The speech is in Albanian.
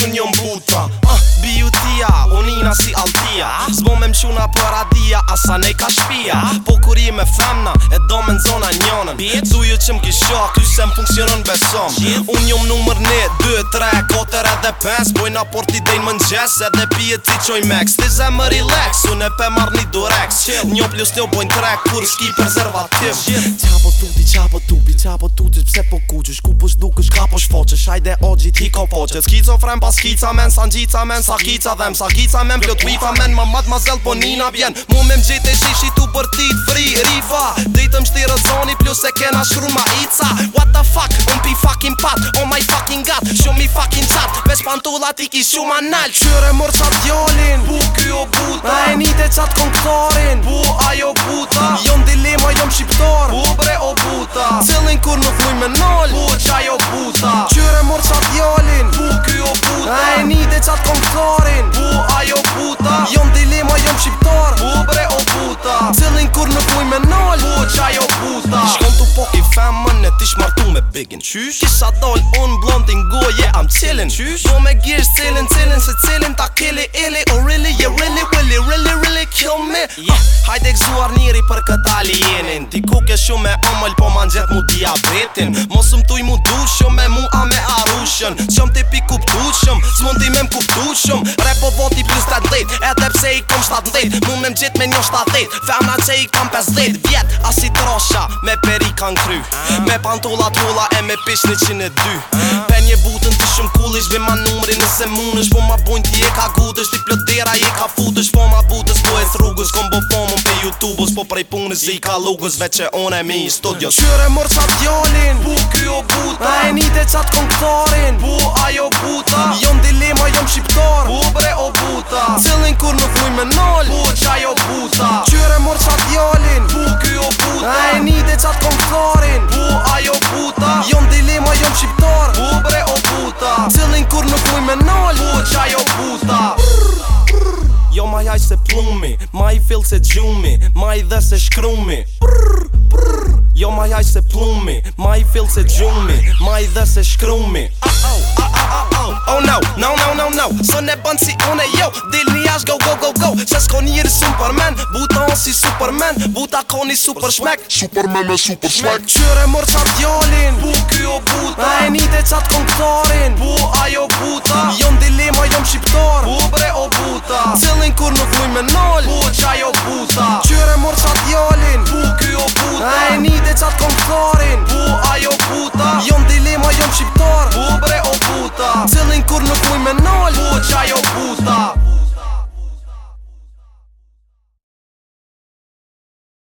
ku një mbuta uh, ah, Bjutia, unina si altia Zbo me mquna paradia, asa ne ka shpia Po kur i me femna, e do me në zona njonën Du ju që m'kisha, ty se m'funksionën besom Unë njëm nëmër një, dy, tre, kotër edhe pes Boj na por ti dejnë më në gjes, edhe pje ti qoj mek Sti ze më relax, unë e pe marrë një durex Një plus një bojnë tre, kur shki prezervativ Qapo tu ti, qapo tu bi, qapo tu pse po kuqish Ku pësh po dukësh, ka pësh po foqish, ajde o gjithi ko poqes Kizofren pas skica men Sa ngjica men, sa kica dhem Sa kica men, pjo twifa men Ma mat ma zel, po nina bjen Mu me më e shishi tu bërtit fri Rifa, dejtëm shtira zoni Plus se kena shru ma ica What the fuck, un pi fucking pat On oh my fucking god show me fucking chat bes pantullat i ki shu manal Qyre mërë qatë djolin Bu kjo buta A e nite qatë konktorin Bu a big en Tschüss Kishat dal unë blond go yeah I'm chillin' Tschüss Jo me girë stilin, tillin' se cilin Ta kili ili, oh really, yeah really Hajde gzuar njëri për këta alienin Ti ku ke shumë e omëll po ma nxet mu diabetin Mosë më tuj mu dushëm e mu a me arushën Qëm ti pi kuptushëm, së mund ti me më Repo voti plus të dit, edhe pse i kom shtat dit Mu me më gjit me njo shtat dit, femna që i kam pes Vjet, as i me peri kan kry Me pantolla t'hulla e me pish një qinë e dy shumë kulish Ve ma numri nëse munësh Po ma bojnë ti e ka gudësh Ti plotera i e ka futësh Po ma butës po e thrugës Kom bo fomën pe Youtubës Po prej punës i ka lugës veç e on e mi i studio Qyre mor qa djallin Bu kjo buta A e nite qatë konktorin Bu ajo buta Jon dilema jo maj se plumi Maj i fill se gjumi Maj i dhe se shkrumi Prrrr, prrrr Jo maj aj se plumi Maj i fill se gjumi Maj i dhe se shkrumi Oh, oh, oh, oh, oh, oh, oh, no, no, no, no, no Së ne bënë si une jo Dilni ash go, go, go, go Se s'ko njëri superman Buta on si superman Buta ko një super shmek Superman e super shmek Qyre mërë qatë djallin Bu kjo buta A e një të qatë konktorin Bu ajo buta Jon dilema, jon shqiptar Bu Cilin kur nuk muj me nol Po qa jo puta Qyre mor qatë jalin Po kjo puta E një dhe qatë konë tharin Po ajo puta Jom dilema, jom qipto